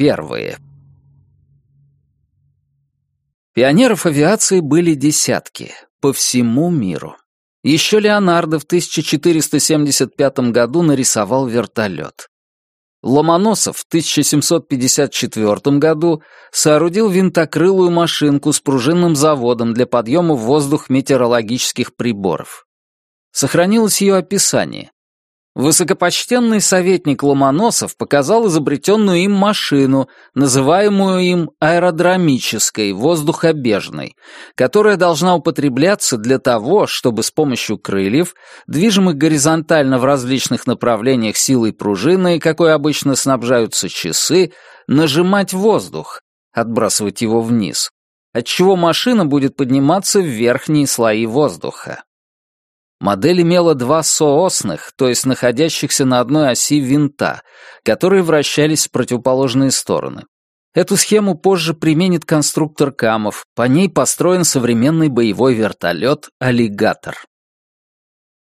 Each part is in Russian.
первые. Пионеров авиации были десятки, по всему миру. Еще Леонардо в 1475 году нарисовал вертолет. Ломоносов в 1754 году соорудил винтокрылую машинку с пружинным заводом для подъема в воздух метеорологических приборов. Сохранилось ее описание. Высокопочтенный советник Ломоносов показал изобретенную им машину, называемую им аэродромической, воздухобежной, которая должна употребляться для того, чтобы с помощью крыльев, движимых горизонтально в различных направлениях силой пружины, какой обычно снабжаются часы, нажимать воздух, отбрасывать его вниз, отчего машина будет подниматься в верхние слои воздуха. Модель имела два соосных, то есть находящихся на одной оси винта, которые вращались в противоположные стороны. Эту схему позже применит конструктор Камов, по ней построен современный боевой вертолет «Аллигатор».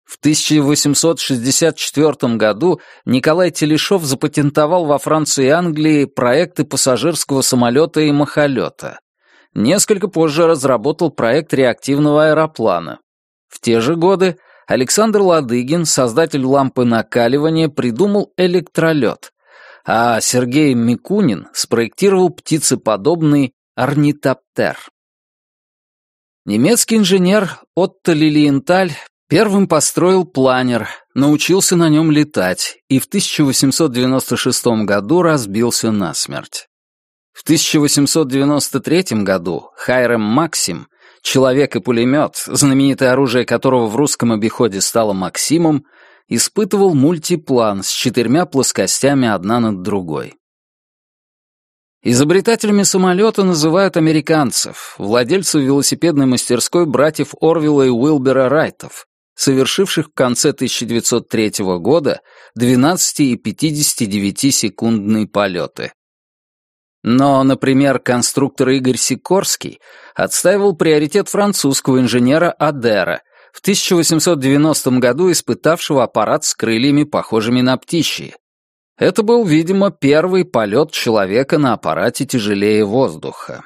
В 1864 году Николай Телешов запатентовал во Франции и Англии проекты пассажирского самолета и махолета. Несколько позже разработал проект реактивного аэроплана. В те же годы Александр Ладыгин, создатель лампы накаливания, придумал электролет, а Сергей Микунин спроектировал птицеподобный орнитоптер. Немецкий инженер Отто Лилиенталь первым построил планер, научился на нем летать и в 1896 году разбился насмерть. В 1893 году Хайрем Максим Человек и пулемет, знаменитое оружие которого в русском обиходе стало Максимом, испытывал мультиплан с четырьмя плоскостями одна над другой. Изобретателями самолета называют американцев, владельцев велосипедной мастерской братьев Орвилла и Уилбера Райтов, совершивших в конце 1903 года 12 и 59-секундные полеты. Но, например, конструктор Игорь Сикорский отстаивал приоритет французского инженера Адера, в 1890 году испытавшего аппарат с крыльями, похожими на птичьи. Это был, видимо, первый полет человека на аппарате тяжелее воздуха.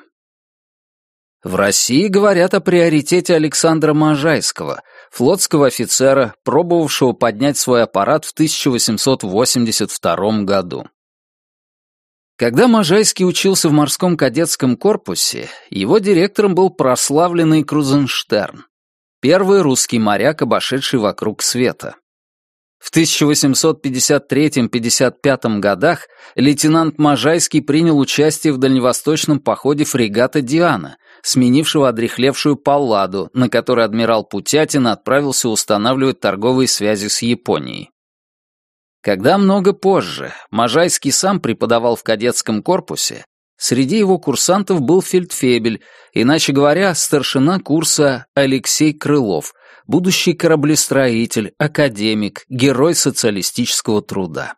В России говорят о приоритете Александра Можайского, флотского офицера, пробовавшего поднять свой аппарат в 1882 году. Когда Можайский учился в морском кадетском корпусе, его директором был прославленный Крузенштерн, первый русский моряк, обошедший вокруг света. В 1853-55 годах лейтенант Можайский принял участие в дальневосточном походе фрегата «Диана», сменившего одрехлевшую Палладу, на которой адмирал Путятин отправился устанавливать торговые связи с Японией. Когда много позже Можайский сам преподавал в кадетском корпусе, среди его курсантов был фельдфебель, иначе говоря, старшина курса Алексей Крылов, будущий кораблестроитель, академик, герой социалистического труда.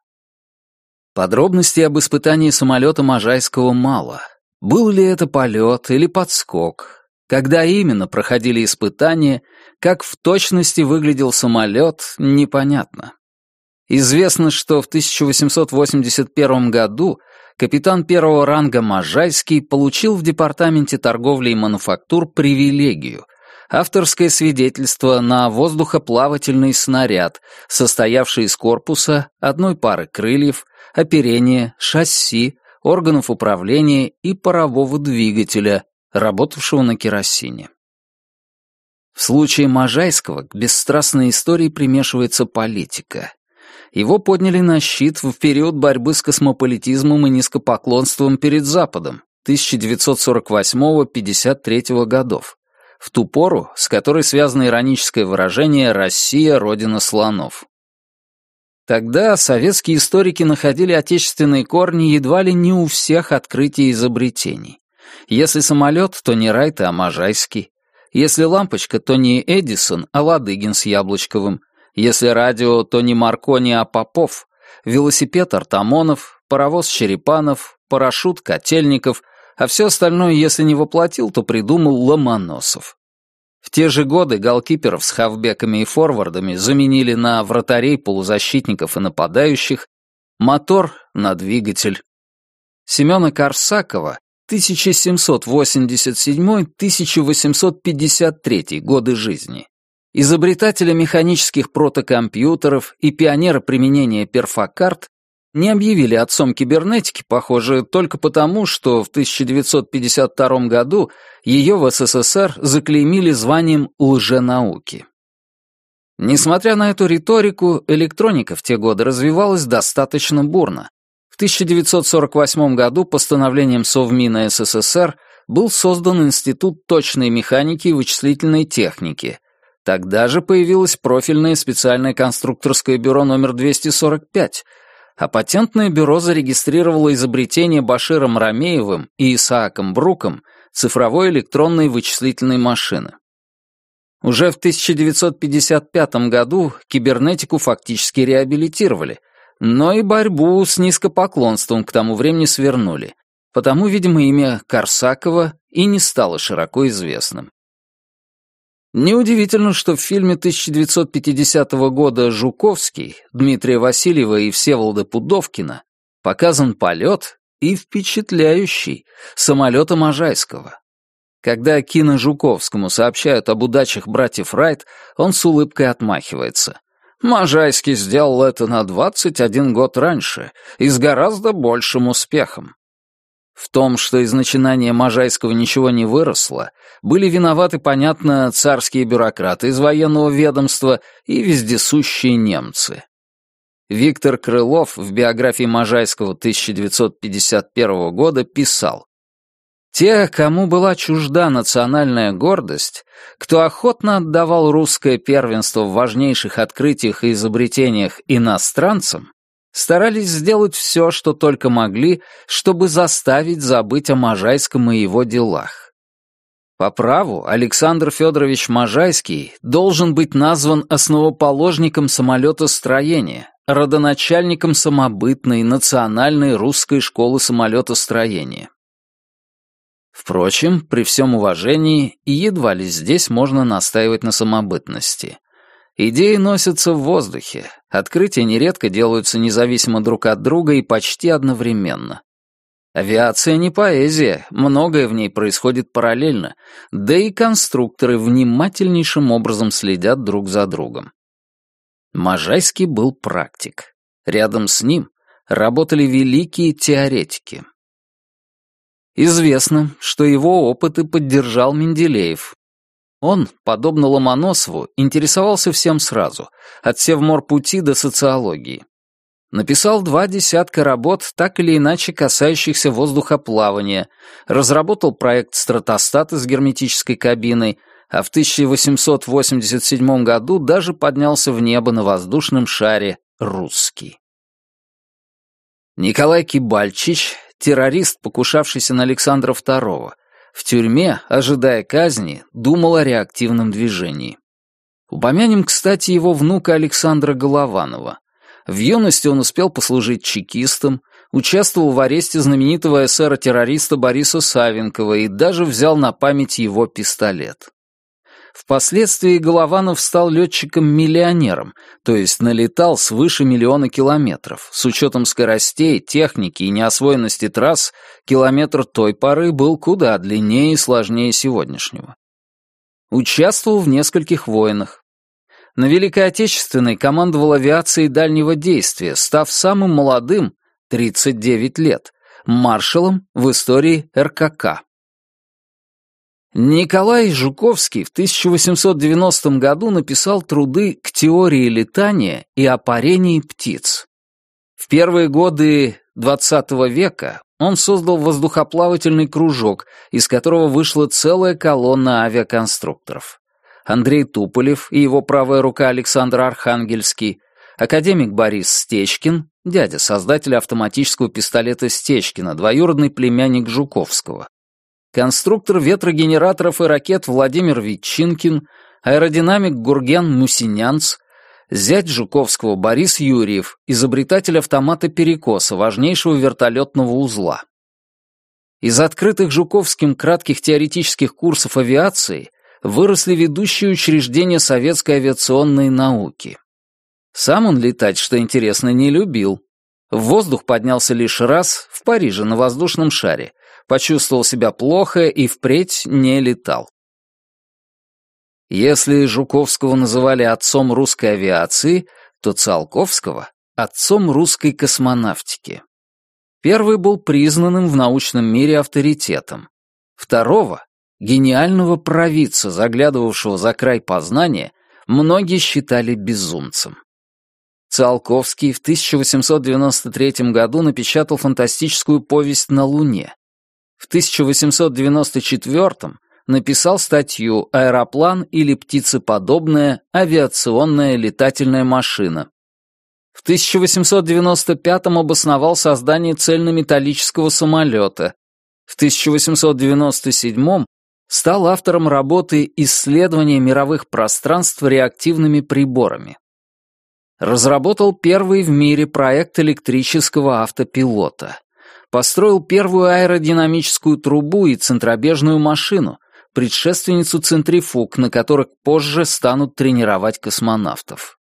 Подробностей об испытании самолета Можайского мало. Был ли это полет или подскок? Когда именно проходили испытания, как в точности выглядел самолет, непонятно. Известно, что в 1881 году капитан первого ранга Можайский получил в Департаменте торговли и мануфактур привилегию — авторское свидетельство на воздухоплавательный снаряд, состоявший из корпуса, одной пары крыльев, оперения, шасси, органов управления и парового двигателя, работавшего на керосине. В случае Можайского к бесстрастной истории примешивается политика. Его подняли на щит в период борьбы с космополитизмом и низкопоклонством перед Западом 1948-53 годов, в ту пору, с которой связано ироническое выражение «Россия – родина слонов». Тогда советские историки находили отечественные корни едва ли не у всех открытий и изобретений. Если самолет, то не Райт, а Можайский. Если лампочка, то не Эдисон, а Ладыгин с Яблочковым. Если радио, то не Маркони, а Попов, велосипед Артамонов, паровоз Черепанов, парашют Котельников, а все остальное, если не воплотил, то придумал Ломоносов. В те же годы голкиперов с хавбеками и форвардами заменили на вратарей, полузащитников и нападающих, мотор на двигатель. Семена Корсакова 1787-1853 годы жизни, изобретателя механических протокомпьютеров и пионера применения перфокарт, не объявили отцом кибернетики, похоже, только потому, что в 1952 году ее в СССР заклеймили званием лженауки. Несмотря на эту риторику, электроника в те годы развивалась достаточно бурно. В 1948 году постановлением Совмина СССР был создан Институт точной механики и вычислительной техники. Тогда же появилось профильное специальное конструкторское бюро номер 245, а патентное бюро зарегистрировало изобретение Баширом Рамеевым и Исааком Бруком цифровой электронной вычислительной машины. Уже в 1955 году кибернетику фактически реабилитировали, но и борьбу с низкопоклонством к тому времени свернули, потому, видимо, имя Корсакова и не стало широко известным. Неудивительно, что в фильме 1950 года «Жуковский» Дмитрия Васильева и Всеволода Пудовкина показан полет и впечатляющий самолета Можайского. Когда Кино Жуковскому сообщают об удачах братьев Райт, он с улыбкой отмахивается. Можайский сделал это на 21 год раньше и с гораздо большим успехом. В том, что из начинания Можайского ничего не выросло, были виноваты, понятно, царские бюрократы из военного ведомства и вездесущие немцы. Виктор Крылов в биографии Можайского 1951 года писал «Те, кому была чужда национальная гордость, кто охотно отдавал русское первенство в важнейших открытиях и изобретениях иностранцам, старались сделать все, что только могли, чтобы заставить забыть о Можайском и его делах. По праву Александр Федорович Можайский должен быть назван основоположником самолетостроения, родоначальником самобытной национальной русской школы самолетостроения. Впрочем, при всем уважении, едва ли здесь можно настаивать на самобытности. Идеи носятся в воздухе, открытия нередко делаются независимо друг от друга и почти одновременно. Авиация не поэзия, многое в ней происходит параллельно, да и конструкторы внимательнейшим образом следят друг за другом. Можайский был практик. Рядом с ним работали великие теоретики. Известно, что его опыты поддержал Менделеев, он, подобно Ломоносову, интересовался всем сразу, от севморпути до социологии. Написал два десятка работ, так или иначе касающихся воздухоплавания, разработал проект стратостата с герметической кабиной, а в 1887 году даже поднялся в небо на воздушном шаре «Русский». Николай Кибальчич, террорист, покушавшийся на Александра II, в тюрьме, ожидая казни, думал о реактивном движении. Упомянем, кстати, его внука Александра Голованова. В юности он успел послужить чекистом, участвовал в аресте знаменитого эсера-террориста Бориса Савенкова и даже взял на память его пистолет. Впоследствии Голованов стал летчиком-миллионером, то есть налетал свыше миллиона километров. С учетом скоростей, техники и неосвоенности трасс, километр той поры был куда длиннее и сложнее сегодняшнего. Участвовал в нескольких войнах. На Великой Отечественной командовал авиацией дальнего действия, став самым молодым, 39 лет, маршалом в истории РКК. Николай Жуковский в 1890 году написал труды к теории летания и опарении птиц. В первые годы XX века он создал воздухоплавательный кружок, из которого вышла целая колонна авиаконструкторов. Андрей Туполев и его правая рука Александр Архангельский, академик Борис Стечкин, дядя создателя автоматического пистолета Стечкина, двоюродный племянник Жуковского, конструктор ветрогенераторов и ракет Владимир Ветчинкин, аэродинамик Гурген Мусинянц, зять Жуковского Борис Юрьев, изобретатель автомата перекоса, важнейшего вертолетного узла. Из открытых Жуковским кратких теоретических курсов авиации выросли ведущие учреждения советской авиационной науки. Сам он летать, что интересно, не любил. В воздух поднялся лишь раз, в Париже, на воздушном шаре. Почувствовал себя плохо и впредь не летал. Если Жуковского называли отцом русской авиации, то Циолковского — отцом русской космонавтики. Первый был признанным в научном мире авторитетом. Второго, гениального провидца, заглядывавшего за край познания, многие считали безумцем. Циолковский в 1893 году напечатал фантастическую повесть «На Луне». В 1894 написал статью «Аэроплан или птицеподобная авиационная летательная машина». В 1895 обосновал создание цельнометаллического самолета. В 1897 стал автором работы «Исследование мировых пространств реактивными приборами». Разработал первый в мире проект электрического автопилота. Построил первую аэродинамическую трубу и центробежную машину, предшественницу центрифуг, на которых позже станут тренировать космонавтов.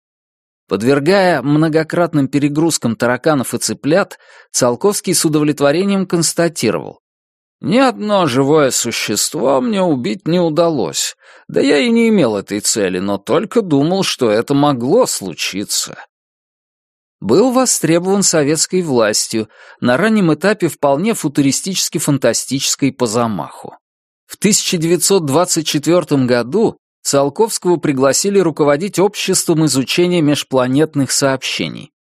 Подвергая многократным перегрузкам тараканов и цыплят, Циолковский с удовлетворением констатировал. «Ни одно живое существо мне убить не удалось. Да я и не имел этой цели, но только думал, что это могло случиться». Был востребован советской властью, на раннем этапе вполне футуристически-фантастической по замаху. В 1924 году Циолковского пригласили руководить обществом изучения межпланетных сообщений.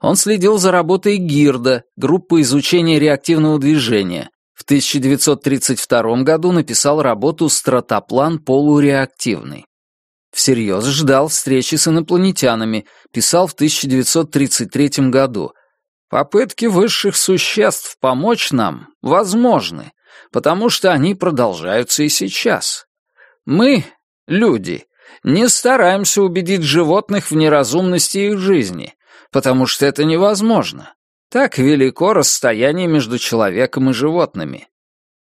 Он следил за работой ГИРДа, группы изучения реактивного движения. В 1932 году написал работу «Стратоплан полуреактивный». Всерьез ждал встречи с инопланетянами, писал в 1933 году. «Попытки высших существ помочь нам возможны, потому что они продолжаются и сейчас. Мы, люди, не стараемся убедить животных в неразумности их жизни, потому что это невозможно. Так велико расстояние между человеком и животными.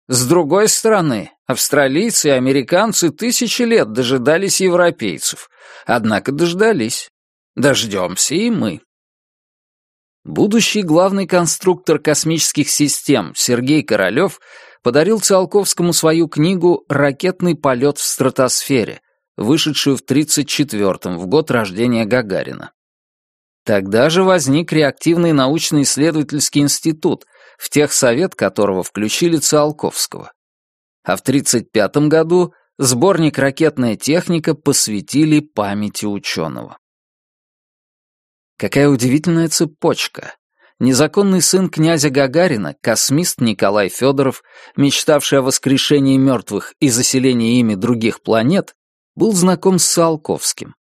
С другой стороны, австралийцы и американцы тысячи лет дожидались европейцев, однако дождались. Дождемся и мы. Будущий главный конструктор космических систем Сергей Королёв подарил Циолковскому свою книгу «Ракетный полет в стратосфере», вышедшую в 1934-м, в год рождения Гагарина. Тогда же возник реактивный научно-исследовательский институт, в техсовет которого включили Циолковского. А в 1935 году сборник «Ракетная техника» посвятили памяти ученого. Какая удивительная цепочка. Незаконный сын князя Гагарина, космист Николай Федоров, мечтавший о воскрешении мертвых и заселении ими других планет, был знаком с Циолковским.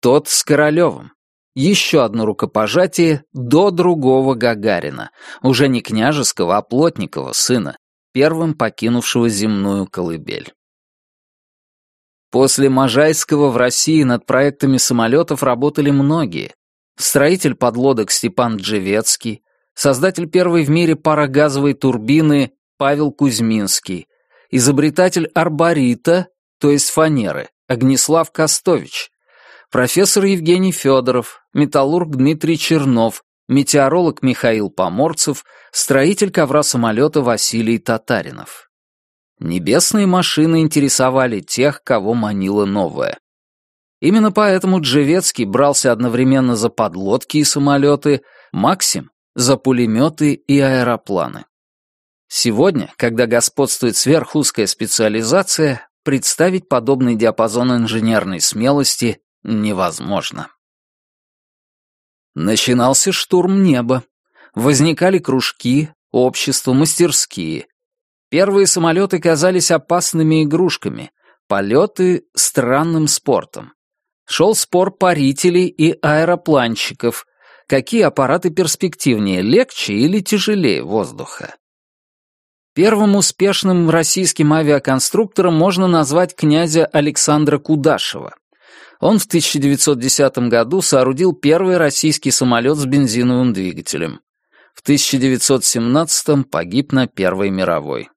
Тот с Королевым. Еще одно рукопожатие до другого Гагарина, уже не княжеского, а плотникова сына, первым покинувшего земную колыбель. После Можайского в России над проектами самолетов работали многие, строитель подлодок Степан Джевецкий, создатель первой в мире парогазовой турбины Павел Кузьминский, изобретатель арборита, то есть фанеры, Огнеслав Костович, профессор Евгений Федоров, металлург Дмитрий Чернов, метеоролог Михаил Поморцев, строитель ковра самолета Василий Татаринов. Небесные машины интересовали тех, кого манило новое. Именно поэтому Джевецкий брался одновременно за подлодки и самолеты, Максим — за пулеметы и аэропланы. Сегодня, когда господствует сверхузкая специализация, представить подобный диапазон инженерной смелости невозможно. Начинался штурм неба. Возникали кружки, общества, мастерские. Первые самолеты казались опасными игрушками, полеты — странным спортом. Шел спор парителей и аэропланщиков. Какие аппараты перспективнее, легче или тяжелее воздуха? Первым успешным российским авиаконструктором можно назвать князя Александра Кудашева. Он в 1910 году соорудил первый российский самолет с бензиновым двигателем. В 1917 погиб на Первой мировой.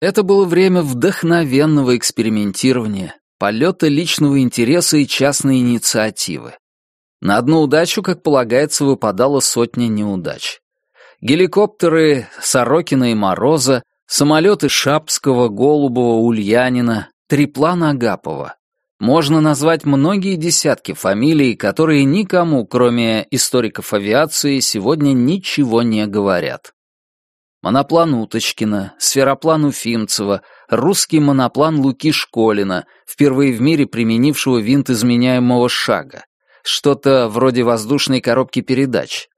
Это было время вдохновенного экспериментирования, полета личного интереса и частной инициативы. На одну удачу, как полагается, выпадала сотня неудач. Геликоптеры Сорокина и Мороза, самолеты Шапского, Голубова, Ульянина, триплан Агапова. Можно назвать многие десятки фамилий, которые никому, кроме историков авиации, сегодня ничего не говорят. Моноплан Уточкина, сфероплан Уфимцева, русский моноплан Луки Школина, впервые в мире применившего винт изменяемого шага, что-то вроде воздушной коробки передач,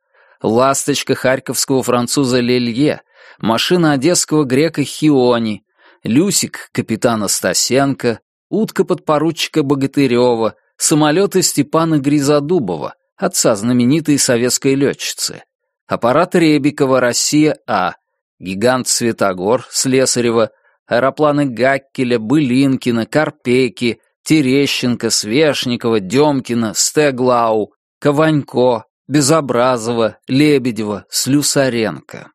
ласточка харьковского француза Лелье, машина одесского грека Хиони, Люсик капитана Стасенко, утка подпоручика Богатырева, самолеты Степана Гризодубова, отца знаменитой советской летчицы, аппарат Ребикова «Россия-А», гигант Светогор, Слесарева, аэропланы Гаккеля, Былинкина, Карпейки, Терещенко, Свешникова, Демкина, Стеглау, Кованько, Безобразова, Лебедева, Слюсаренко.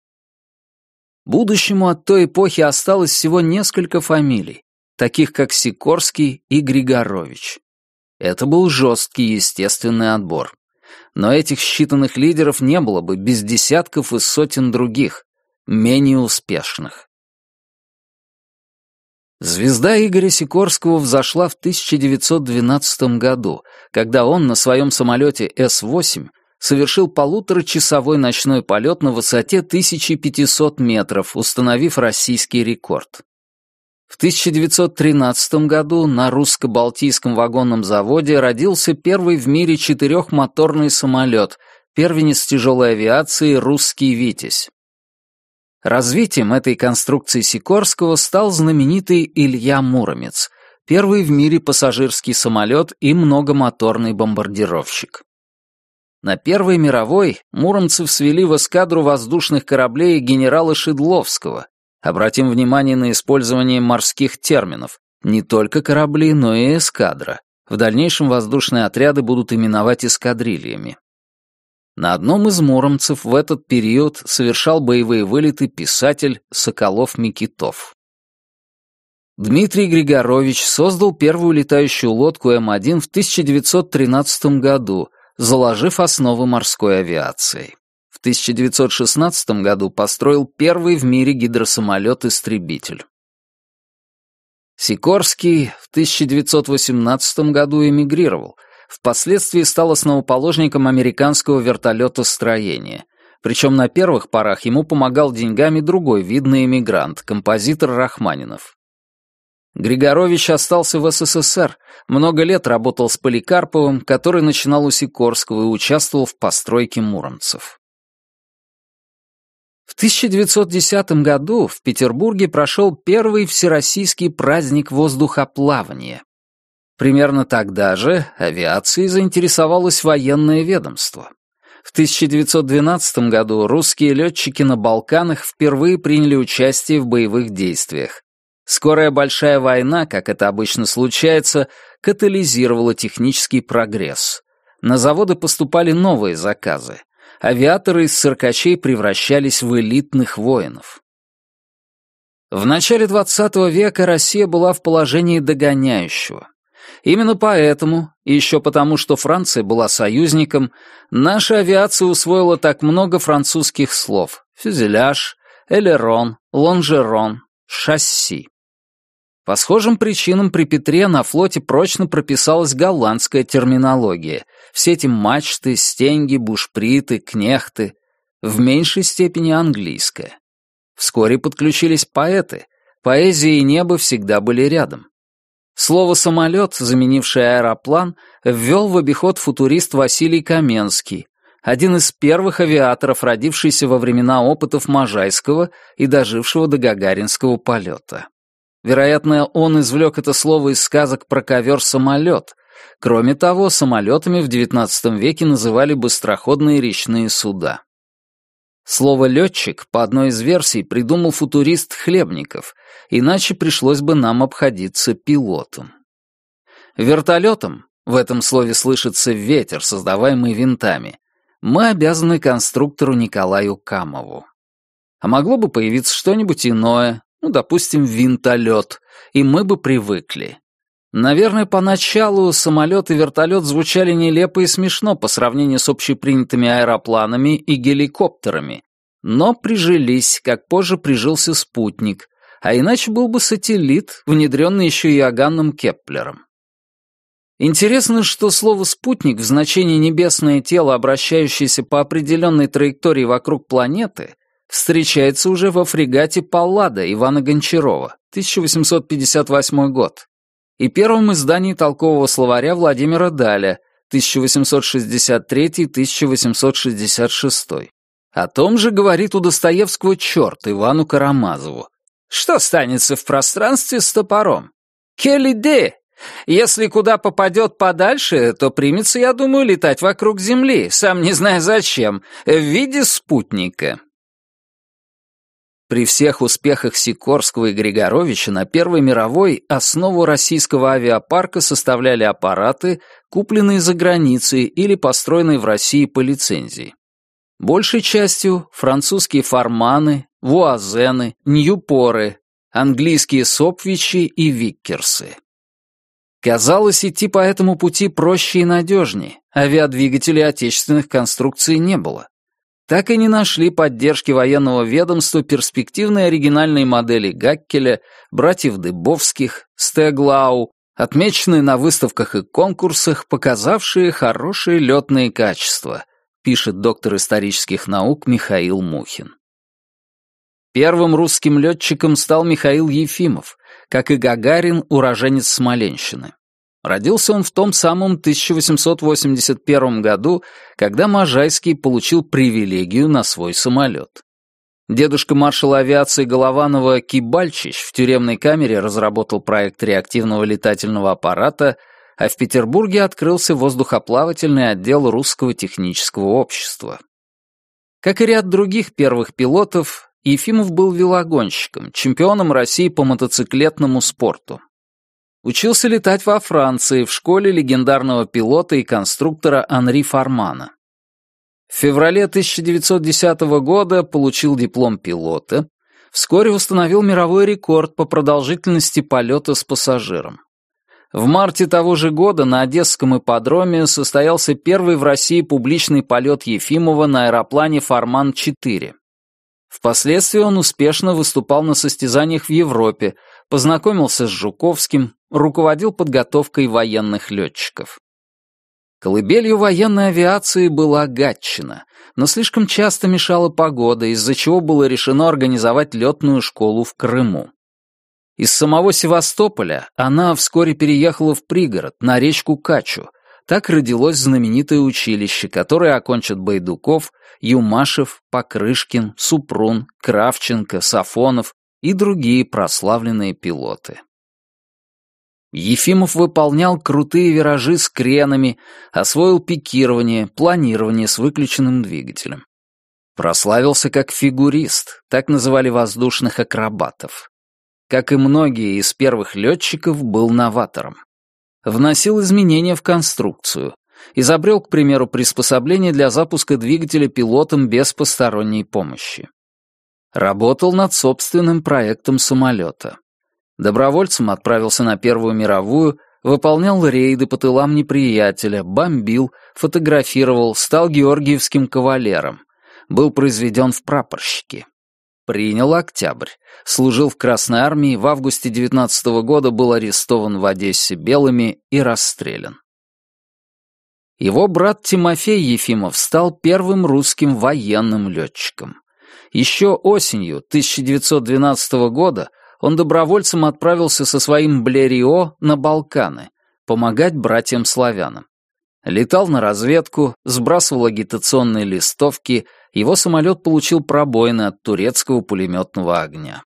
Будущему от той эпохи осталось всего несколько фамилий, таких как Сикорский и Григорович. Это был жесткий естественный отбор. Но этих считанных лидеров не было бы без десятков и сотен других, менее успешных. Звезда Игоря Сикорского взошла в 1912 году, когда он на своем самолете С-8 совершил полуторачасовой ночной полет на высоте 1500 метров, установив российский рекорд. В 1913 году на русско-балтийском вагонном заводе родился первый в мире четырехмоторный самолет, первенец тяжелой авиации «Русский Витязь». Развитием этой конструкции Сикорского стал знаменитый Илья Муромец, первый в мире пассажирский самолет и многомоторный бомбардировщик. На Первой мировой муромцев свели в эскадру воздушных кораблей генерала Шедловского, Обратим внимание на использование морских терминов. Не только корабли, но и эскадра. В дальнейшем воздушные отряды будут именовать эскадрильями. На одном из муромцев в этот период совершал боевые вылеты писатель Соколов-Микитов. Дмитрий Григорович создал первую летающую лодку М1 в 1913 году, заложив основы морской авиации. 1916 году построил первый в мире гидросамолет-истребитель. Сикорский в 1918 году эмигрировал, впоследствии стал основоположником американского вертолетостроения. Причем на первых порах ему помогал деньгами другой видный эмигрант, композитор Рахманинов. Григорович остался в СССР, много лет работал с Поликарповым, который начинал у Сикорского и участвовал в постройке муромцев. В 1910 году в Петербурге прошел первый всероссийский праздник воздухоплавания. Примерно тогда же авиацией заинтересовалось военное ведомство. В 1912 году русские летчики на Балканах впервые приняли участие в боевых действиях. Скорая большая война, как это обычно случается, катализировала технический прогресс. На заводы поступали новые заказы авиаторы из циркачей превращались в элитных воинов. В начале XX века Россия была в положении догоняющего. Именно поэтому, и еще потому, что Франция была союзником, наша авиация усвоила так много французских слов — фюзеляж, элерон, лонжерон, шасси. По схожим причинам при Петре на флоте прочно прописалась голландская терминология. Все эти мачты, стенги, бушприты, кнехты. В меньшей степени английская. Вскоре подключились поэты. Поэзия и небо всегда были рядом. Слово «самолет», заменившее аэроплан, ввел в обиход футурист Василий Каменский, один из первых авиаторов, родившийся во времена опытов Можайского и дожившего до гагаринского полета. Вероятно, он извлек это слово из сказок про ковер-самолет. Кроме того, самолетами в XIX веке называли быстроходные речные суда. Слово «летчик» по одной из версий придумал футурист Хлебников, иначе пришлось бы нам обходиться пилотом. Вертолетом, в этом слове слышится ветер, создаваемый винтами, мы обязаны конструктору Николаю Камову. А могло бы появиться что-нибудь иное, ну, допустим, винтолет, и мы бы привыкли. Наверное, поначалу самолет и вертолет звучали нелепо и смешно по сравнению с общепринятыми аэропланами и геликоптерами, но прижились, как позже прижился спутник, а иначе был бы сателлит, внедренный еще Иоганном Кеплером. Интересно, что слово «спутник» в значении «небесное тело, обращающееся по определенной траектории вокруг планеты» встречается уже во фрегате «Паллада» Ивана Гончарова, 1858 год, и первом издании толкового словаря Владимира Даля, 1863-1866. О том же говорит у Достоевского черт Ивану Карамазову. Что станется в пространстве с топором? Келли-де! Если куда попадет подальше, то примется, я думаю, летать вокруг Земли, сам не зная зачем, в виде спутника. При всех успехах Сикорского и Григоровича на Первой мировой основу российского авиапарка составляли аппараты, купленные за границей или построенные в России по лицензии. Большей частью французские форманы, вуазены, ньюпоры, английские сопвичи и виккерсы. Казалось, идти по этому пути проще и надежнее, авиадвигателей отечественных конструкций не было. Так и не нашли поддержки военного ведомства перспективные оригинальные модели Гаккеля, братьев Дыбовских, Стеглау, отмеченные на выставках и конкурсах, показавшие хорошие летные качества, пишет доктор исторических наук Михаил Мухин. Первым русским летчиком стал Михаил Ефимов, как и Гагарин, уроженец Смоленщины. Родился он в том самом 1881 году, когда Можайский получил привилегию на свой самолет. Дедушка маршала авиации Голованова Кибальчич в тюремной камере разработал проект реактивного летательного аппарата, а в Петербурге открылся воздухоплавательный отдел Русского технического общества. Как и ряд других первых пилотов, Ефимов был велогонщиком, чемпионом России по мотоциклетному спорту. Учился летать во Франции в школе легендарного пилота и конструктора Анри Фармана. В феврале 1910 года получил диплом пилота, вскоре установил мировой рекорд по продолжительности полета с пассажиром. В марте того же года на Одесском ипподроме состоялся первый в России публичный полет Ефимова на аэроплане «Форман-4». Впоследствии он успешно выступал на состязаниях в Европе, познакомился с Жуковским, руководил подготовкой военных летчиков. Колыбелью военной авиации была Гатчина, но слишком часто мешала погода, из-за чего было решено организовать летную школу в Крыму. Из самого Севастополя она вскоре переехала в пригород, на речку Качу. Так родилось знаменитое училище, которое окончат Байдуков, Юмашев, Покрышкин, Супрун, Кравченко, Сафонов и другие прославленные пилоты. Ефимов выполнял крутые виражи с кренами, освоил пикирование, планирование с выключенным двигателем. Прославился как фигурист, так называли воздушных акробатов. Как и многие из первых летчиков, был новатором. Вносил изменения в конструкцию, изобрел, к примеру, приспособление для запуска двигателя пилотом без посторонней помощи. Работал над собственным проектом самолета. Добровольцем отправился на Первую мировую, выполнял рейды по тылам неприятеля, бомбил, фотографировал, стал георгиевским кавалером. Был произведен в прапорщики. Принял октябрь. Служил в Красной армии, в августе 19 -го года был арестован в Одессе белыми и расстрелян. Его брат Тимофей Ефимов стал первым русским военным летчиком. Еще осенью 1912 года он добровольцем отправился со своим Блерио на Балканы, помогать братьям-славянам. Летал на разведку, сбрасывал агитационные листовки, его самолет получил пробоины от турецкого пулеметного огня.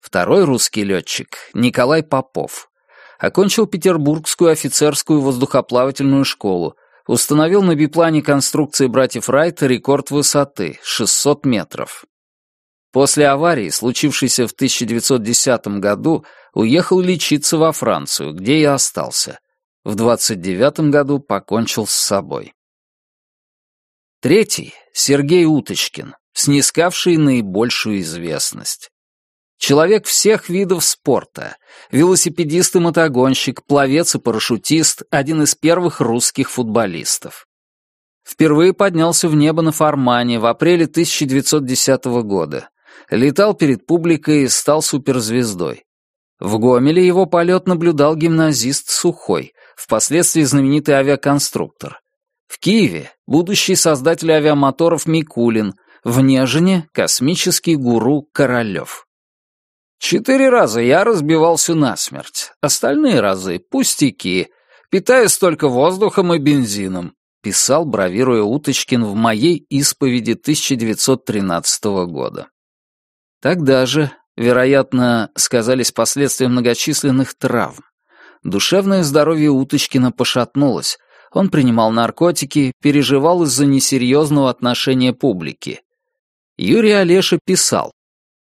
Второй русский летчик, Николай Попов, окончил Петербургскую офицерскую воздухоплавательную школу, установил на биплане конструкции братьев Райта рекорд высоты — 600 метров. После аварии, случившейся в 1910 году, уехал лечиться во Францию, где и остался. В 29 году покончил с собой. Третий — Сергей Уточкин, снискавший наибольшую известность. Человек всех видов спорта. Велосипедист и мотогонщик, пловец и парашютист, один из первых русских футболистов. Впервые поднялся в небо на Формане в апреле 1910 года. Летал перед публикой и стал суперзвездой. В Гомеле его полет наблюдал гимназист Сухой, впоследствии знаменитый авиаконструктор. В Киеве — будущий создатель авиамоторов Микулин, в Нежине — космический гуру Королёв. Четыре раза я разбивался насмерть, остальные разы — пустяки, питаясь только воздухом и бензином, писал, бравируя Уточкин в моей исповеди 1913 года. Тогда же, вероятно, сказались последствия многочисленных травм. Душевное здоровье Уточкина пошатнулось, он принимал наркотики, переживал из-за несерьезного отношения публики. Юрий Олеша писал,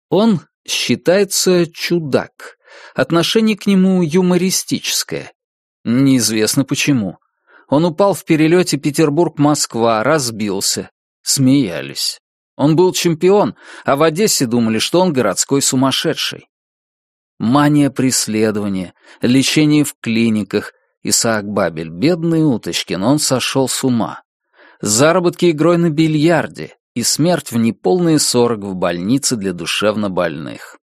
«Он считается чудак, отношение к нему юмористическое. Неизвестно почему. Он упал в перелете Петербург-Москва, разбился. Смеялись. Он был чемпион, а в Одессе думали, что он городской сумасшедший. Мания преследования, лечение в клиниках, Исаак Бабель, бедный Уточкин, он сошел с ума. Заработки игрой на бильярде и смерть в неполные сорок в больнице для душевнобольных.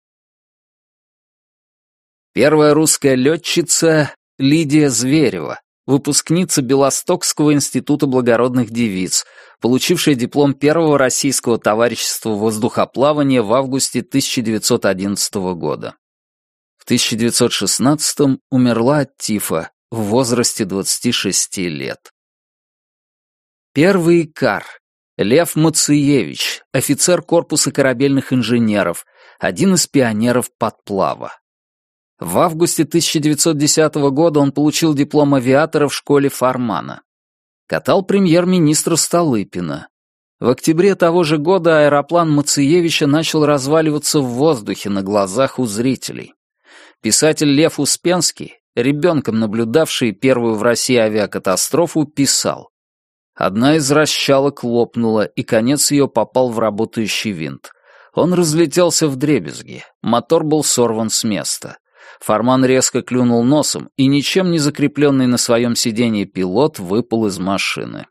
Первая русская летчица Лидия Зверева, выпускница Белостокского института благородных девиц, получившая диплом первого российского товарищества воздухоплавания в августе 1911 года. В 1916 умерла от тифа в возрасте 26 лет. Первый Икар. Лев Мациевич, офицер корпуса корабельных инженеров, один из пионеров подплава. В августе 1910 года он получил диплом авиатора в школе Фармана. Катал премьер-министра Столыпина. В октябре того же года аэроплан Мациевича начал разваливаться в воздухе на глазах у зрителей. Писатель Лев Успенский ребенком наблюдавший первую в России авиакатастрофу, писал. Одна из расщалок лопнула, и конец ее попал в работающий винт. Он разлетелся в дребезги, мотор был сорван с места. Фарман резко клюнул носом, и ничем не закрепленный на своем сиденье пилот выпал из машины.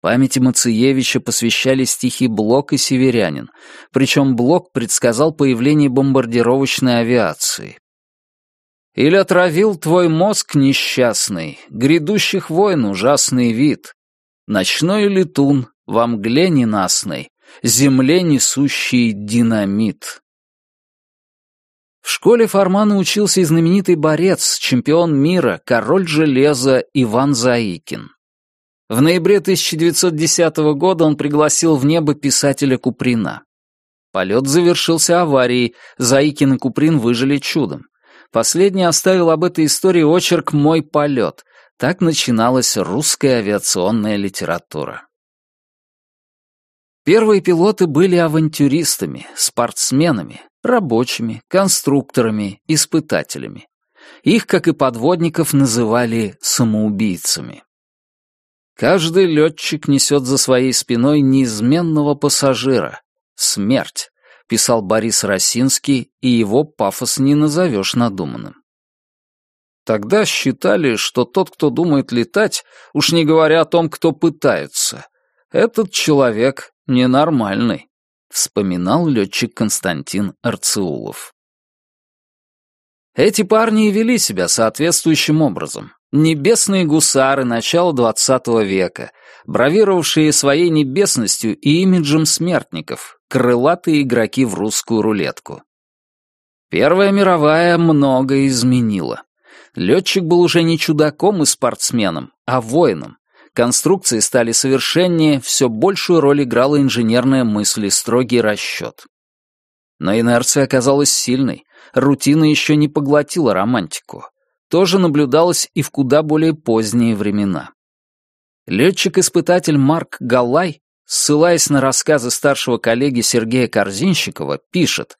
Памяти Мациевича посвящали стихи Блок и Северянин, причем Блок предсказал появление бомбардировочной авиации, или отравил твой мозг несчастный, грядущих войн ужасный вид? Ночной летун, во мгле ненастной, земле несущий динамит. В школе Формана учился и знаменитый борец, чемпион мира, король железа Иван Заикин. В ноябре 1910 года он пригласил в небо писателя Куприна. Полет завершился аварией, Заикин и Куприн выжили чудом. Последний оставил об этой истории очерк «Мой полет». Так начиналась русская авиационная литература. Первые пилоты были авантюристами, спортсменами, рабочими, конструкторами, испытателями. Их, как и подводников, называли самоубийцами. Каждый летчик несет за своей спиной неизменного пассажира — смерть, писал Борис Росинский, и его пафос не назовешь надуманным. Тогда считали, что тот, кто думает летать, уж не говоря о том, кто пытается, этот человек ненормальный, вспоминал летчик Константин Арцеулов. Эти парни и вели себя соответствующим образом. Небесные гусары начала XX века, бравировавшие своей небесностью и имиджем смертников, крылатые игроки в русскую рулетку. Первая мировая многое изменила. Летчик был уже не чудаком и спортсменом, а воином. Конструкции стали совершеннее, все большую роль играла инженерная мысль и строгий расчет. Но инерция оказалась сильной, рутина еще не поглотила романтику. Тоже наблюдалось и в куда более поздние времена. Летчик-испытатель Марк Галлай, ссылаясь на рассказы старшего коллеги Сергея Корзинщикова, пишет,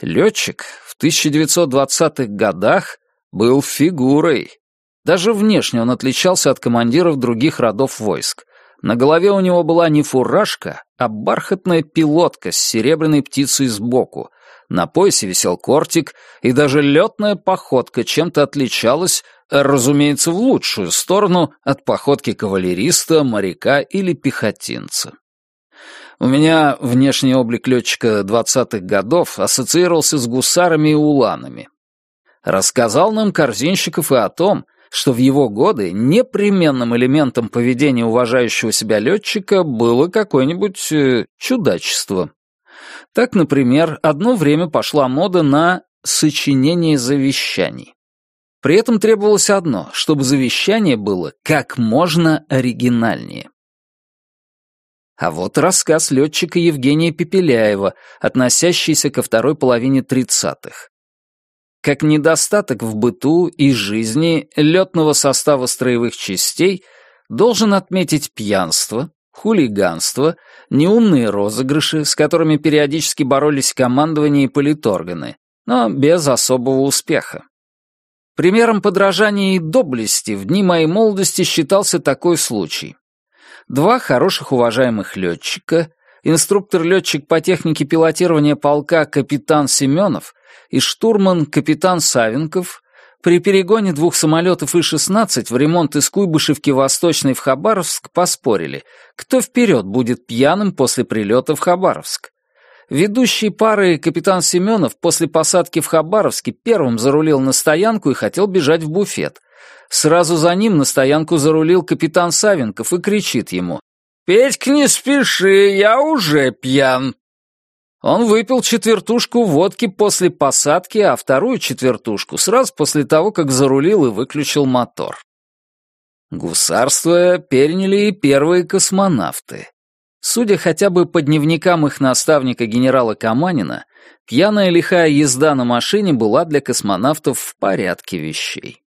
«Летчик в 1920-х годах был фигурой. Даже внешне он отличался от командиров других родов войск. На голове у него была не фуражка, а бархатная пилотка с серебряной птицей сбоку, На поясе висел кортик, и даже летная походка чем-то отличалась, разумеется, в лучшую сторону от походки кавалериста, моряка или пехотинца. У меня внешний облик летчика двадцатых годов ассоциировался с гусарами и уланами. Рассказал нам Корзинщиков и о том, что в его годы непременным элементом поведения уважающего себя летчика было какое-нибудь э, чудачество. Так, например, одно время пошла мода на сочинение завещаний. При этом требовалось одно, чтобы завещание было как можно оригинальнее. А вот рассказ летчика Евгения Пепеляева, относящийся ко второй половине тридцатых. Как недостаток в быту и жизни летного состава строевых частей должен отметить пьянство, хулиганство, неумные розыгрыши, с которыми периодически боролись командование и политорганы, но без особого успеха. Примером подражания и доблести в дни моей молодости считался такой случай. Два хороших уважаемых летчика, инструктор-летчик по технике пилотирования полка капитан Семенов и штурман капитан Савенков при перегоне двух самолетов И-16 в ремонт из Куйбышевки Восточной в Хабаровск поспорили, кто вперед будет пьяным после прилета в Хабаровск. Ведущий пары капитан Семенов после посадки в Хабаровске первым зарулил на стоянку и хотел бежать в буфет. Сразу за ним на стоянку зарулил капитан Савенков и кричит ему «Петька, не спеши, я уже пьян». Он выпил четвертушку водки после посадки, а вторую четвертушку сразу после того, как зарулил и выключил мотор. Гусарство переняли и первые космонавты. Судя хотя бы по дневникам их наставника генерала Каманина, пьяная лихая езда на машине была для космонавтов в порядке вещей.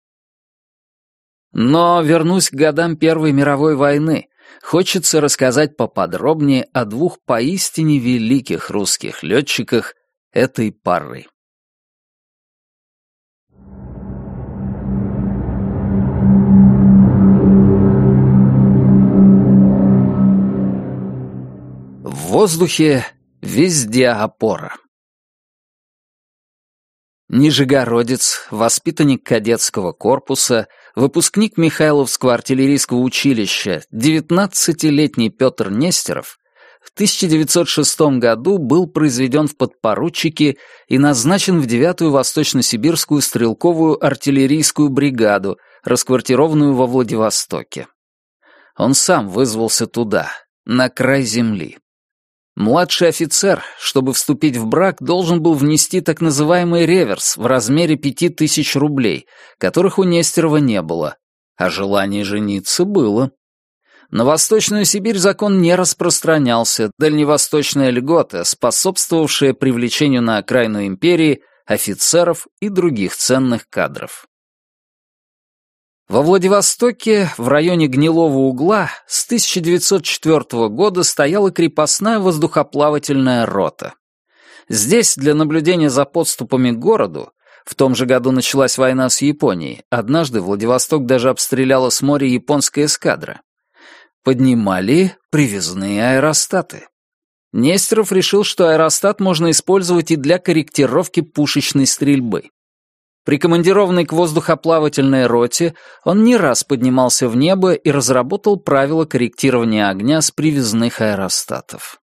Но вернусь к годам Первой мировой войны, хочется рассказать поподробнее о двух поистине великих русских летчиках этой поры. В воздухе везде опора. Нижегородец, воспитанник кадетского корпуса, выпускник Михайловского артиллерийского училища, 19-летний Петр Нестеров, в 1906 году был произведен в подпоручики и назначен в 9-ю Восточно-Сибирскую стрелковую артиллерийскую бригаду, расквартированную во Владивостоке. Он сам вызвался туда, на край земли. Младший офицер, чтобы вступить в брак, должен был внести так называемый реверс в размере пяти тысяч рублей, которых у Нестерова не было, а желание жениться было. На Восточную Сибирь закон не распространялся, дальневосточная льгота, способствовавшая привлечению на окраину империи офицеров и других ценных кадров. Во Владивостоке, в районе Гнилого угла, с 1904 года стояла крепостная воздухоплавательная рота. Здесь, для наблюдения за подступами к городу, в том же году началась война с Японией, однажды Владивосток даже обстреляла с моря японская эскадра. Поднимали привязные аэростаты. Нестеров решил, что аэростат можно использовать и для корректировки пушечной стрельбы. Прикомандированный к воздухоплавательной роте, он не раз поднимался в небо и разработал правила корректирования огня с привязных аэростатов.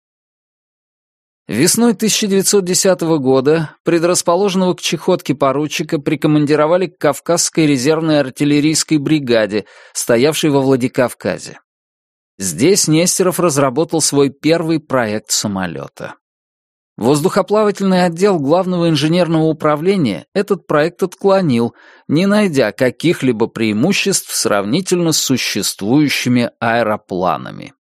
Весной 1910 года предрасположенного к чехотке поручика прикомандировали к Кавказской резервной артиллерийской бригаде, стоявшей во Владикавказе. Здесь Нестеров разработал свой первый проект самолета. Воздухоплавательный отдел Главного инженерного управления этот проект отклонил, не найдя каких-либо преимуществ сравнительно с существующими аэропланами.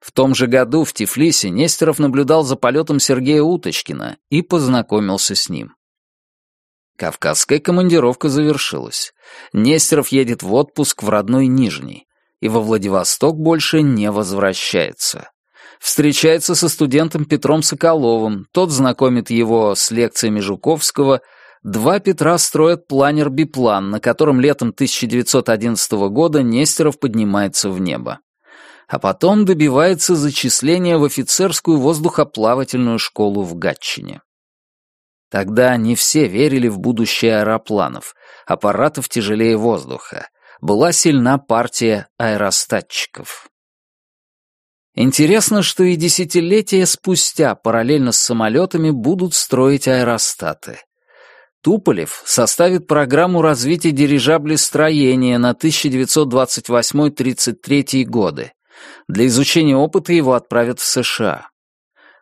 В том же году в Тифлисе Нестеров наблюдал за полетом Сергея Уточкина и познакомился с ним. Кавказская командировка завершилась. Нестеров едет в отпуск в родной Нижний и во Владивосток больше не возвращается встречается со студентом Петром Соколовым, тот знакомит его с лекциями Жуковского, два Петра строят планер-биплан, на котором летом 1911 года Нестеров поднимается в небо. А потом добивается зачисления в офицерскую воздухоплавательную школу в Гатчине. Тогда не все верили в будущее аэропланов, аппаратов тяжелее воздуха. Была сильна партия аэростатчиков. Интересно, что и десятилетия спустя параллельно с самолетами будут строить аэростаты. Туполев составит программу развития дирижаблестроения на 1928-33 годы. Для изучения опыта его отправят в США.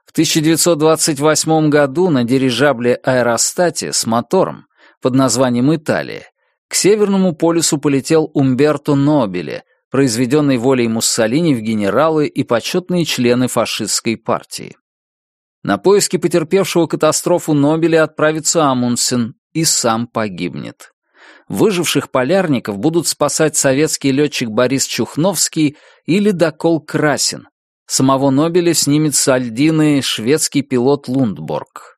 В 1928 году на дирижабле «Аэростате» с мотором под названием «Италия» к Северному полюсу полетел Умберто Нобеле, произведенный волей Муссолини в генералы и почетные члены фашистской партии. На поиски потерпевшего катастрофу Нобеля отправится Амундсен и сам погибнет. Выживших полярников будут спасать советский летчик Борис Чухновский или Докол Красин. Самого Нобеля снимет с Альдины шведский пилот Лундборг.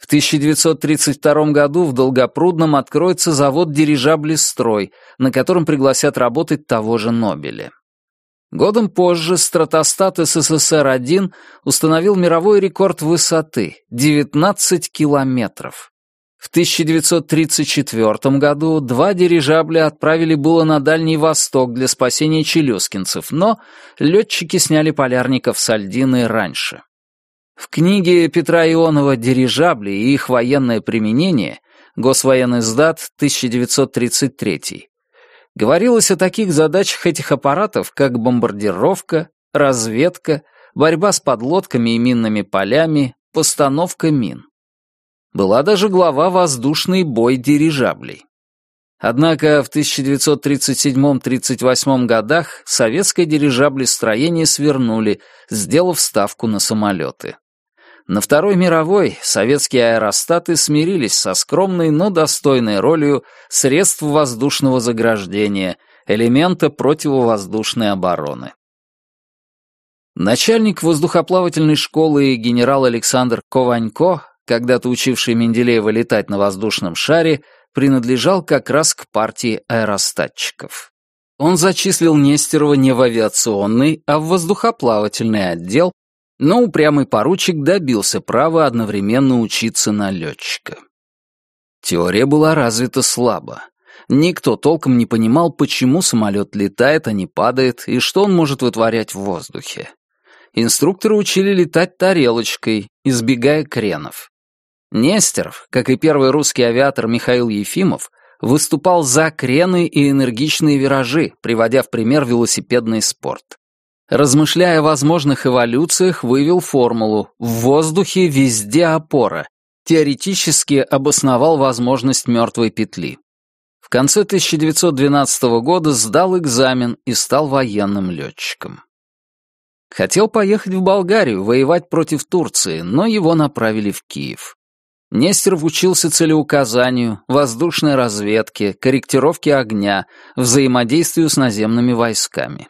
В 1932 году в Долгопрудном откроется завод дирижаблей «Строй», на котором пригласят работать того же Нобеля. Годом позже стратостат СССР-1 установил мировой рекорд высоты — 19 километров. В 1934 году два дирижабля отправили было на Дальний Восток для спасения челюскинцев, но летчики сняли полярников с Альдины раньше. В книге Петра Ионова «Дирижабли и их военное применение» Госвоенный сдат 1933 говорилось о таких задачах этих аппаратов, как бомбардировка, разведка, борьба с подлодками и минными полями, постановка мин. Была даже глава «Воздушный бой дирижаблей». Однако в 1937-38 годах советское дирижаблестроение свернули, сделав ставку на самолеты. На Второй мировой советские аэростаты смирились со скромной, но достойной ролью средств воздушного заграждения, элемента противовоздушной обороны. Начальник воздухоплавательной школы генерал Александр Кованько, когда-то учивший Менделеева летать на воздушном шаре, принадлежал как раз к партии аэростатчиков. Он зачислил Нестерова не в авиационный, а в воздухоплавательный отдел, но упрямый поручик добился права одновременно учиться на летчика. Теория была развита слабо. Никто толком не понимал, почему самолет летает, а не падает, и что он может вытворять в воздухе. Инструкторы учили летать тарелочкой, избегая кренов. Нестеров, как и первый русский авиатор Михаил Ефимов, выступал за крены и энергичные виражи, приводя в пример велосипедный спорт. Размышляя о возможных эволюциях, вывел формулу «в воздухе везде опора», теоретически обосновал возможность мертвой петли. В конце 1912 года сдал экзамен и стал военным летчиком. Хотел поехать в Болгарию, воевать против Турции, но его направили в Киев. Нестеров учился целеуказанию, воздушной разведке, корректировке огня, взаимодействию с наземными войсками.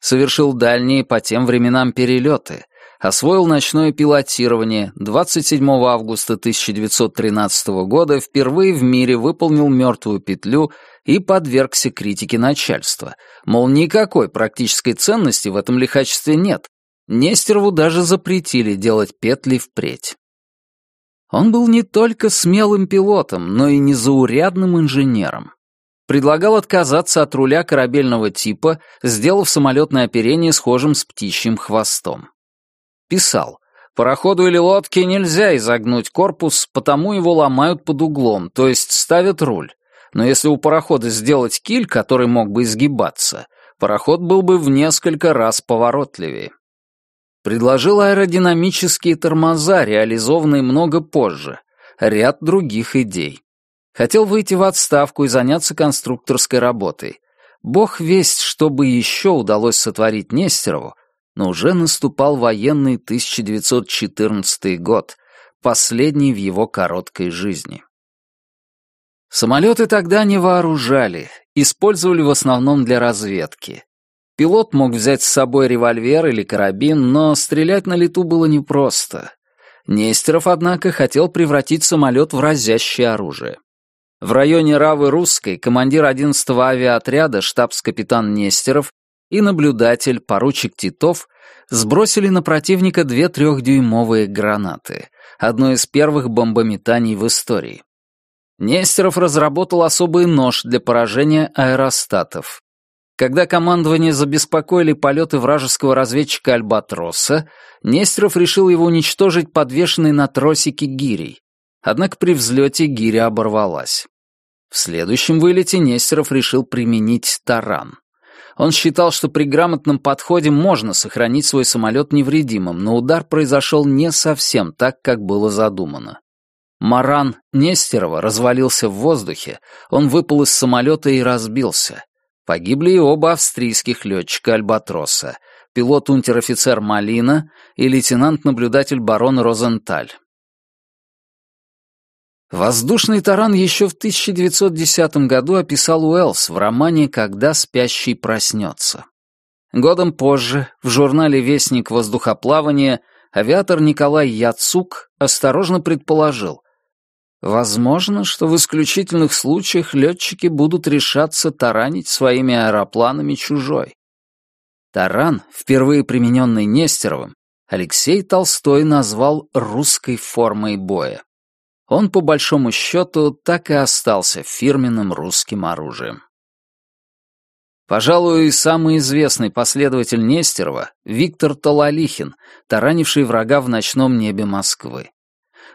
Совершил дальние по тем временам перелеты, освоил ночное пилотирование, 27 августа 1913 года впервые в мире выполнил мертвую петлю и подвергся критике начальства. Мол, никакой практической ценности в этом лихачестве нет. Нестерову даже запретили делать петли впредь. Он был не только смелым пилотом, но и незаурядным инженером предлагал отказаться от руля корабельного типа, сделав самолетное оперение схожим с птичьим хвостом. Писал, пароходу или лодке нельзя изогнуть корпус, потому его ломают под углом, то есть ставят руль. Но если у парохода сделать киль, который мог бы изгибаться, пароход был бы в несколько раз поворотливее. Предложил аэродинамические тормоза, реализованные много позже, ряд других идей. Хотел выйти в отставку и заняться конструкторской работой. Бог весть, что бы еще удалось сотворить Нестерову, но уже наступал военный 1914 год, последний в его короткой жизни. Самолеты тогда не вооружали, использовали в основном для разведки. Пилот мог взять с собой револьвер или карабин, но стрелять на лету было непросто. Нестеров, однако, хотел превратить самолет в разящее оружие. В районе Равы Русской командир 11-го авиаотряда штабс-капитан Нестеров и наблюдатель, поручик Титов, сбросили на противника две трехдюймовые гранаты, одно из первых бомбометаний в истории. Нестеров разработал особый нож для поражения аэростатов. Когда командование забеспокоили полеты вражеского разведчика Альбатроса, Нестеров решил его уничтожить подвешенной на тросике гирей. Однако при взлете гиря оборвалась. В следующем вылете Нестеров решил применить таран. Он считал, что при грамотном подходе можно сохранить свой самолет невредимым, но удар произошел не совсем так, как было задумано. Маран Нестерова развалился в воздухе, он выпал из самолета и разбился. Погибли и оба австрийских летчика «Альбатроса», пилот-унтер-офицер Малина и лейтенант-наблюдатель барон Розенталь. Воздушный таран еще в 1910 году описал Уэллс в романе «Когда спящий проснется». Годом позже в журнале «Вестник воздухоплавания» авиатор Николай Яцук осторожно предположил, возможно, что в исключительных случаях летчики будут решаться таранить своими аэропланами чужой. Таран, впервые примененный Нестеровым, Алексей Толстой назвал русской формой боя он, по большому счету, так и остался фирменным русским оружием. Пожалуй, самый известный последователь Нестерова — Виктор Толалихин, таранивший врага в ночном небе Москвы.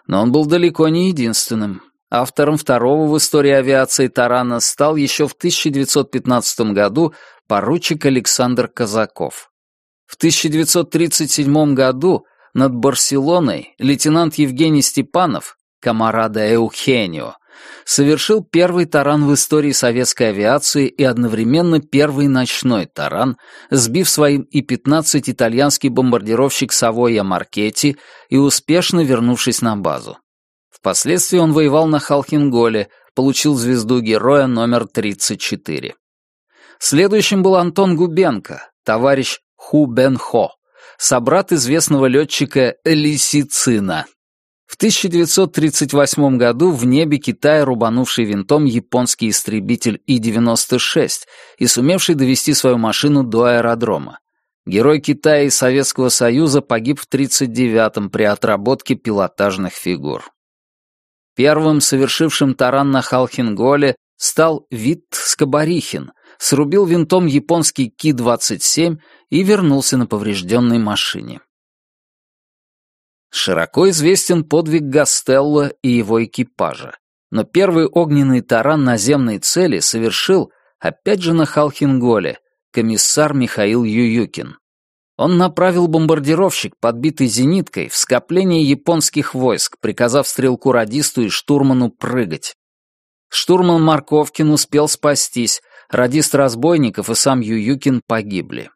Но он был далеко не единственным. Автором второго в истории авиации тарана стал еще в 1915 году поручик Александр Казаков. В 1937 году над Барселоной лейтенант Евгений Степанов Камарада Эухенио, совершил первый таран в истории советской авиации и одновременно первый ночной таран, сбив своим И-15 итальянский бомбардировщик Савойя Маркетти и успешно вернувшись на базу. Впоследствии он воевал на Халхинголе, получил звезду героя номер 34. Следующим был Антон Губенко, товарищ Ху Бен Хо, собрат известного летчика Лисицина, в 1938 году в небе Китая рубанувший винтом японский истребитель И-96 и сумевший довести свою машину до аэродрома. Герой Китая и Советского Союза погиб в 1939-м при отработке пилотажных фигур. Первым совершившим таран на Халхинголе стал Витт Скобарихин, срубил винтом японский Ки-27 и вернулся на поврежденной машине. Широко известен подвиг Гастелло и его экипажа, но первый огненный таран наземной цели совершил, опять же на Халхинголе, комиссар Михаил Ююкин. Он направил бомбардировщик, подбитый зениткой, в скопление японских войск, приказав стрелку-радисту и штурману прыгать. Штурман Марковкин успел спастись, радист разбойников и сам Ююкин погибли.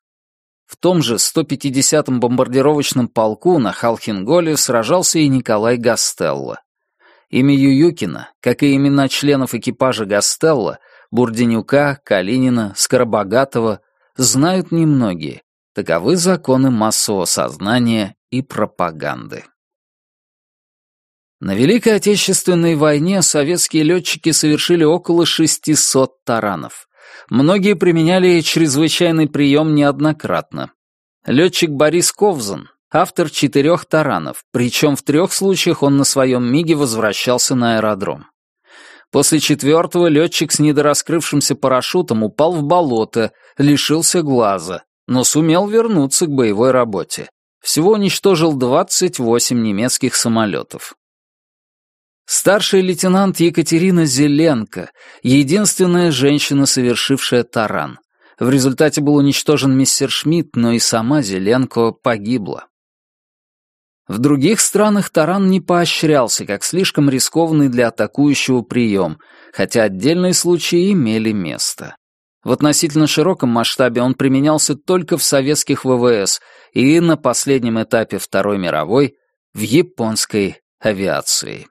В том же 150-м бомбардировочном полку на Халхинголе сражался и Николай Гастелло. Имя Ююкина, как и имена членов экипажа Гастелло, Бурденюка, Калинина, Скоробогатова, знают немногие. Таковы законы массового сознания и пропаганды. На Великой Отечественной войне советские летчики совершили около 600 таранов. Многие применяли чрезвычайный прием неоднократно. Летчик Борис Ковзан, автор четырех таранов, причем в трех случаях он на своем МИГе возвращался на аэродром. После четвертого летчик с недораскрывшимся парашютом упал в болото, лишился глаза, но сумел вернуться к боевой работе. Всего уничтожил 28 немецких самолетов. Старший лейтенант Екатерина Зеленко, единственная женщина, совершившая таран. В результате был уничтожен мистер Шмидт, но и сама Зеленко погибла. В других странах таран не поощрялся, как слишком рискованный для атакующего прием, хотя отдельные случаи имели место. В относительно широком масштабе он применялся только в советских ВВС и на последнем этапе Второй мировой в японской авиации.